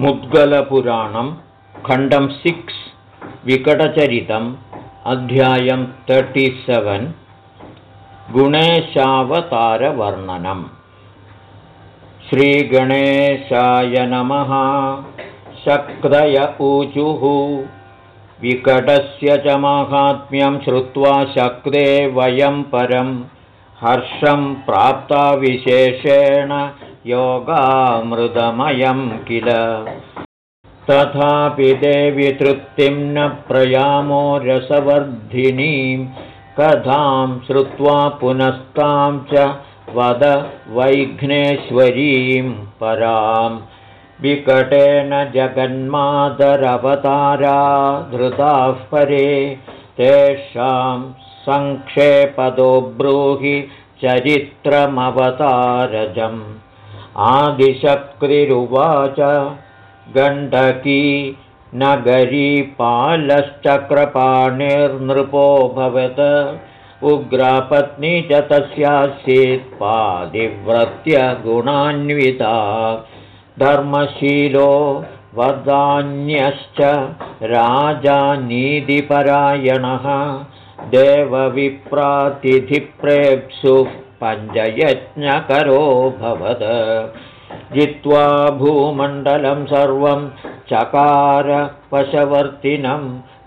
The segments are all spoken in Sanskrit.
मुद्गलपुराणं खण्डं सिक्स् विकटचरितम् अध्यायं तर्टिसेवन् गुणेशावतारवर्णनम्। श्रीगणेशाय नमः। शक्तय ऊचुः। विकटस्य च माहात्म्यं श्रुत्वा शक्ते वयं परं। हर्षं प्राप्ता विशेषेण योगामृतमयं किल? तथापि देवि तृप्तिं न प्रयामो रसवर्धिनीं कथां श्रुत्वा पुनस्तां च वद वैघ्नेश्वरीं परां। विकटेन जगन्मादरवतारा धृताः परे तेषां सङ्क्षेपदो ब्रूहि चरित्रमवतारजम् आदिशक्तिरुवाच। गण्डकी भवत। उग्रापत्नी च तस्यासीत् पादिव्रत्य गुणान्विता धर्मशीलो वदान्यश्च राजानीतिपरायणः। देवविप्रातिथिप्रेप्सुः पञ्चयज्ञकरो भवद जित्वा भूमण्डलं सर्वं चकार पशवर्तिनं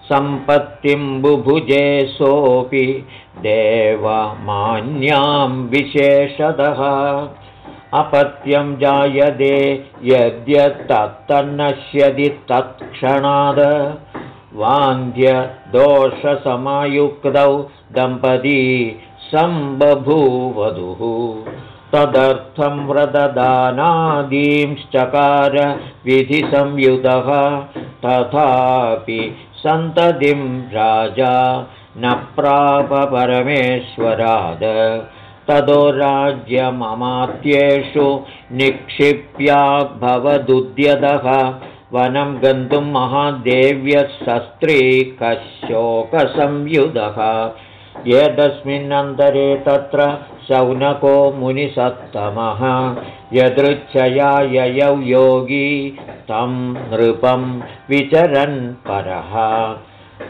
सम्पत्तिं बुभुजे सोऽपि देवमान्यां विशेषतः। अपत्यं जायते यद्यत्तन्नश्यति तत्क्षणाद वान्ध्यदोषसमयुक्तौ दम्पती सम्बभूवधुः। तदर्थं व्रतदानादींश्चकार विधिसंयुतः तथापि सन्ततिं राजा न परमेश्वराद। ततो राज्यममात्येषु निक्षिप्या भवदुद्यतः। वनं गन्तुं महादेव्यः शस्त्रीकशोकसंयुधः एतस्मिन्नन्तरे तत्र शौनको मुनिसत्तमः यदृच्छया ययौ योगी तं नृपं विचरन् परः।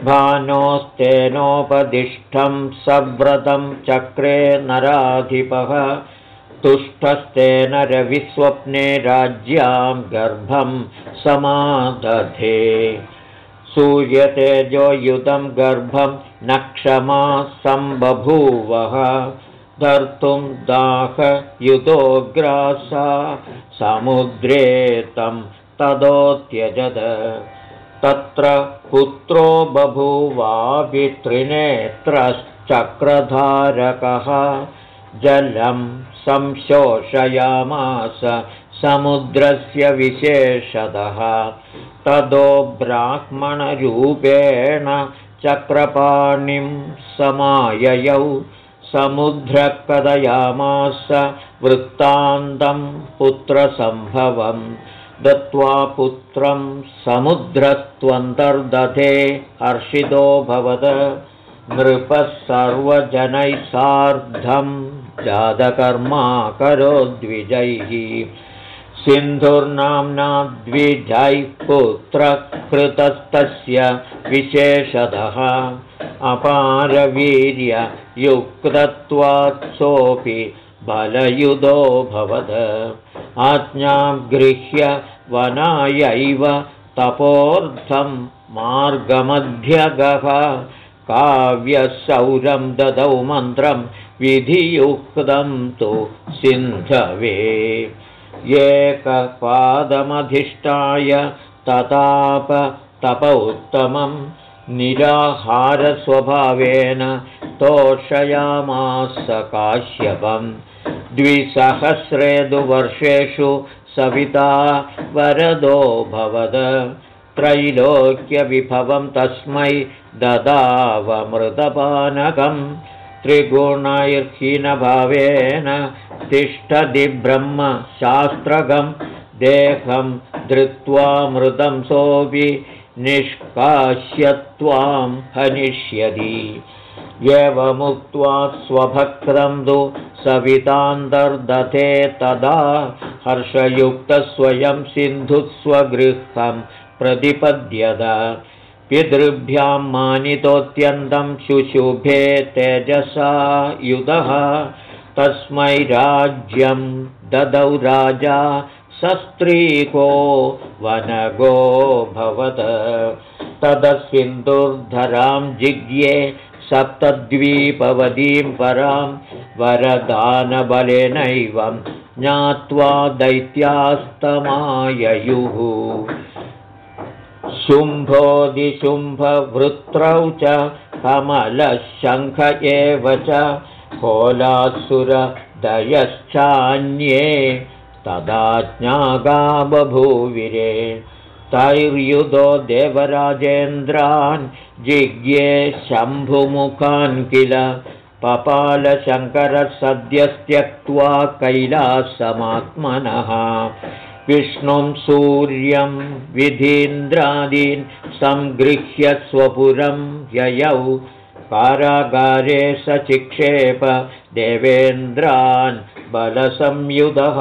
भानोस्तेनोपदिष्टं सव्रतं चक्रे नराधिपः। तुष्टस्तेन रविस्वप्ने राज्यां गर्भं समादधे सूर्यतेजोयुतं गर्भं न क्षमा सम्बभूवः धर्तुं दाहयुतोग्रासा समुद्रे तं तदोत्यजद। तत्र पुत्रो बभूवाभित्रिनेत्रश्चक्रधारकः जलं संशोषयामास समुद्रस्य विशेषतः। तदो ब्राह्मणरूपेण चक्रपाणिं समाययौ। समुद्रकदयामास वृत्तान्तं पुत्रसम्भवम्। दत्त्वा पुत्रं समुद्रस्त्वन्तर्दधे हर्षितो भवद। नृपः सर्वजनैः सार्धं जातकर्मा करो द्विजैः सिन्धुर्नाम्ना द्विजैः पुत्रकृतस्तस्य विशेषतः अपारवीर्ययुक्तत्वात् सोऽपि बलयुधो भवद। आज्ञां गृह्य वनायैव तपोर्धं मार्गमध्यगः। काव्यसौरं ददौ मन्त्रं विधियुक्तं तु सिन्धवे एकपादमधिष्ठाय तताप तपौत्तमं निराहारस्वभावेन तोषयामास काश्यपम् द्विसहस्रेदुवर्षेषु सविता वरदो भवद। त्रैलोक्यविभवं तस्मै ददावमृतपानकं त्रिगुणैर्हीनभावेन तिष्ठति ब्रह्मशास्त्रकं देहं धृत्वा मृतं सोऽपि निष्कास्य त्वां हनिष्यति। एवमुक्त्वा स्वभक्तं तु सवितान्तर्दधे तदा हर्षयुक्तस्वयं सिन्धुस्वगृहं प्रतिपद्यत पितृभ्यां मानितोऽत्यन्तं शुशुभे तेजसा युधः। तस्मै राज्यं ददौ राजा सस्त्रीको वनगो भवत। तदस्विन्दुर्धरां जिज्ञे सप्तद्वीपवतीं परां वरदानबलेनैवं ज्ञात्वा दैत्यास्तमाययुः शुम्भोदिशुम्भवृत्रौ च कमलशङ्ख एव च कोलासुरदयश्चान्ये तदा ज्ञागा बभूविरे तैर्युधो देवराजेन्द्रान् जिज्ञे शम्भुमुखान् किल पपालशङ्करः सद्यस्त्यक्त्वा कैलासमात्मनः विष्णुं सूर्यं विधीन्द्रादीन् सङ्गृह्य स्वपुरं ययौ कारागारे स चिक्षेप देवेन्द्रान् बलसंयुधः।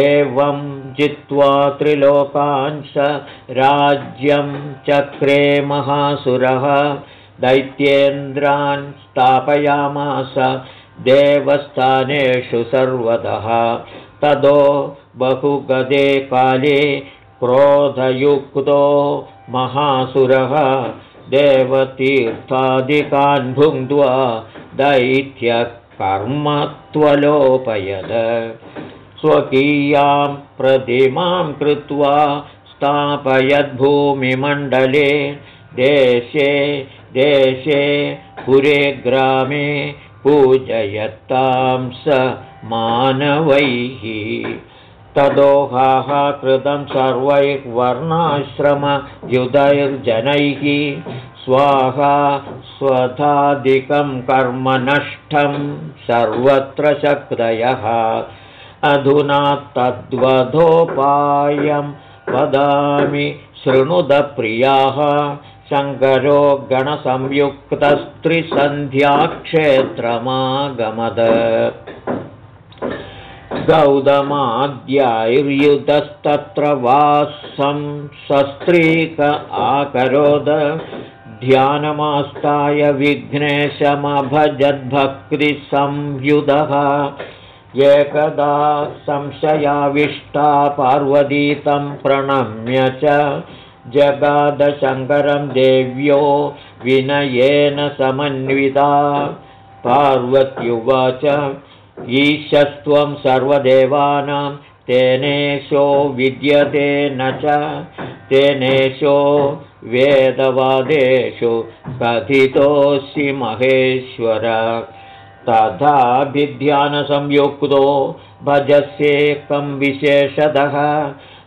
एवं जित्वा त्रिलोकांश राज्यं चक्रे महासुरः। दैत्येन्द्रान् स्थापयामास देवस्थानेषु सर्वतः। तदो बहुगदे काले क्रोधयुक्तो महासुरः देवतीर्थादिकान् भुङ्क्त्वा दैत्यकर्मत्वलोपयद। स्वकीयां प्रतिमां कृत्वा स्थापयद्भूमिमण्डले देशे देशे पुरे ग्रामे पूजयत्तां स मानवैः तदोहाः कृतं सर्वैर्वर्णाश्रमयुधैर्जनैः स्वाहा स्वधादिकं कर्मनष्टं सर्वत्र शक्तयः। अधुना तद्वधोपायं वदामि शृणुदप्रियाः। शङ्करो गणसंयुक्तस्त्रिसन्ध्याक्षेत्रमागमद गौतमाद्यायुर्युतस्तत्र वासं सस्त्रीक आकरोद। ध्यानमास्ताय विघ्नेशमभजद्भक्तिसंयुधः। एकदा संशयाविष्टा पार्वतीतं प्रणम्य च जगादशङ्करं देव्यो विनयेन समन्विता। पार्वत्युवाच ईशस्त्वं सर्वदेवानां तेनेशो विद्यते न च तेनेशो वेदवादेषु कथितोऽसि महेश्वर। तथाभिध्यानसंयुक्तो भजस्येकं विशेषतः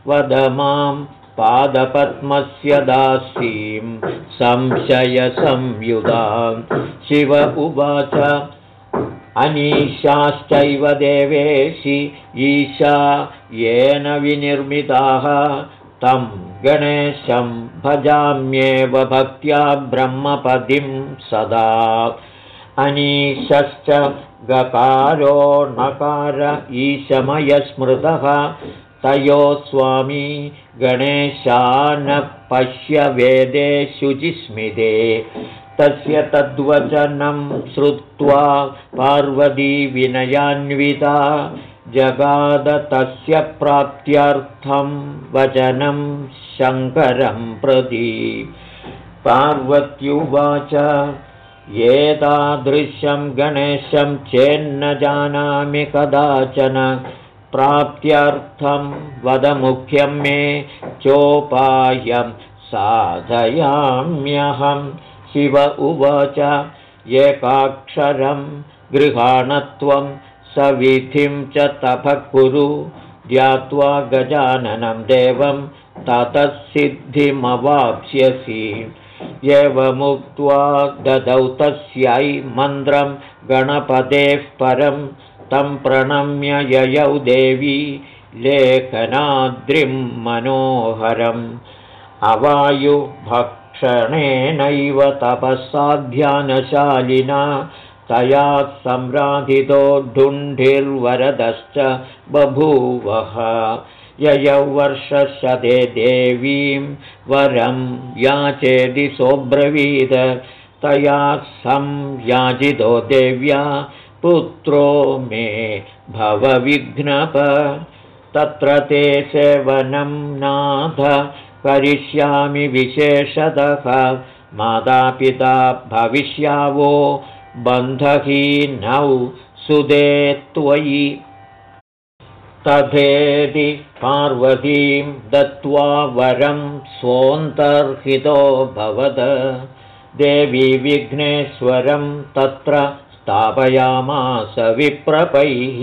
वद मां पादपद्मस्य दासीं संशयसंयुधां। शिव उवाच अनीशाश्चैव देवेशि ईशा येन विनिर्मिताः। तं गणेशं भजाम्येव भक्त्या ब्रह्मपदिं सदा। अनीशश्च गकारो नकार ईशमयस्मृतः। तयो स्वामी गणेशान् पश्य वेदे शुचिस्मिते तस्य तद्वचनं श्रुत्वा पार्वतीविनयान्विता जगाद तस्य प्राप्त्यर्थं वचनं शङ्करं प्रति। पार्वत्युवाच एतादृशं गणेशं चेन्न जानामि कदाचन प्राप्त्यर्थं वदमुख्यं मे चोपायं साधयाम्यहं शिव उवाच एकाक्षरं गृहाणत्वं सविधिं च तपः कुरु ध्यात्वा गजाननं देवं ततः सिद्धिमवाप्स्यसि एवमुक्त्वा ददौ तस्यै मन्त्रं गणपतेः परं तं प्रणम्य ययौ देवी लेखनाद्रिं मनोहरम्। अवायुभक्षणसंयुक्तो क्षणेनैव तपःसाध्यानशालिना तया सम्राधितो ढुण्ढिर्वरदश्च बभूवः। ययौ वर्षशते देवीं वरं याचेदि सोऽब्रवीद। तया संयाजितो देव्या पुत्रो मे भवविघ्नप। तत्र ते सेवनं नाथ करिष्यामि विशेषतः। मातापिता भविष्यावो बन्धहीनौ सुदे त्वयि। तथेति पार्वतीं दत्त्वा वरं सोऽन्तर्हितो भवद। देवी विघ्नेश्वरं तत्र स्थापयामास विप्रपैः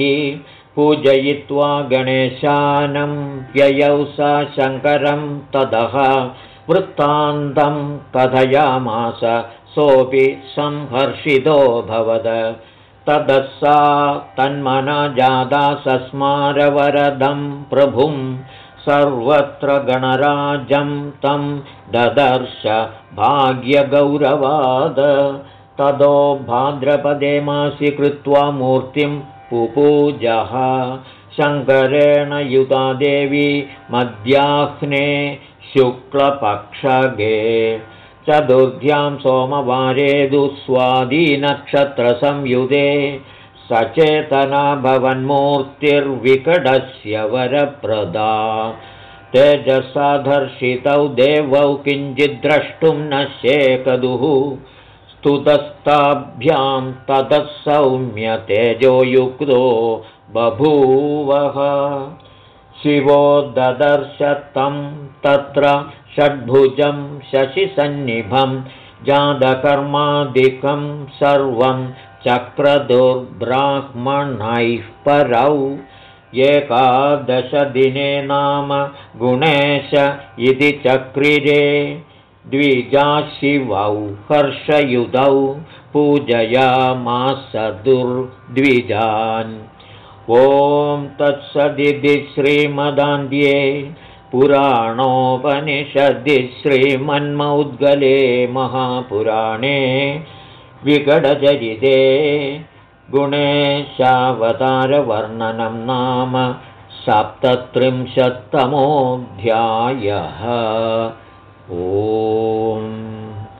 पूजयित्वा गणेशानं व्ययौ स शङ्करं ततः वृत्तान्तं कथयामास सोऽपि संहर्षितोऽभवद ततः सा तन्मना जादा सस्मारवरदं प्रभुं सर्वत्र गणराजं तं ददर्श भाग्यगौरवाद। ततो भाद्रपदे मासि कृत्वा मूर्तिं पुपूजः शङ्करेण युता देवी मध्याह्ने शुक्लपक्षगे। चतुर्ध्यां सोमवारे दुःस्वादीनक्षत्रसंयुधे सचेतना भवन्मूर्तिर्विकटस्य वरप्रदा। तेजसाधर्षितौ देवौ किञ्चिद्द्रष्टुं न शेकदुः स्तुतस्ताभ्यां ततः सौम्य तेजोयुक्तो बभूवः। शिवो ददर्श तं तत्र षड्भुजं शशिसन्निभं जातकर्मादिकं सर्वं चक्रदुर्ब्राह्मणैः परौ। एकादशदिने नाम गुणेश इति चक्रिरे द्विजाशिवौ हर्षयुधौ पूजयामास दुर्द्विजान्। ॐ तत्सदिति श्रीमदान्ध्ये पुराणोपनिषदि श्रीमन्मौद्गले महापुराणे विकटचरिते गुणेशावतारवर्णनं नाम सप्तत्रिंशत्तमोऽध्यायः ओ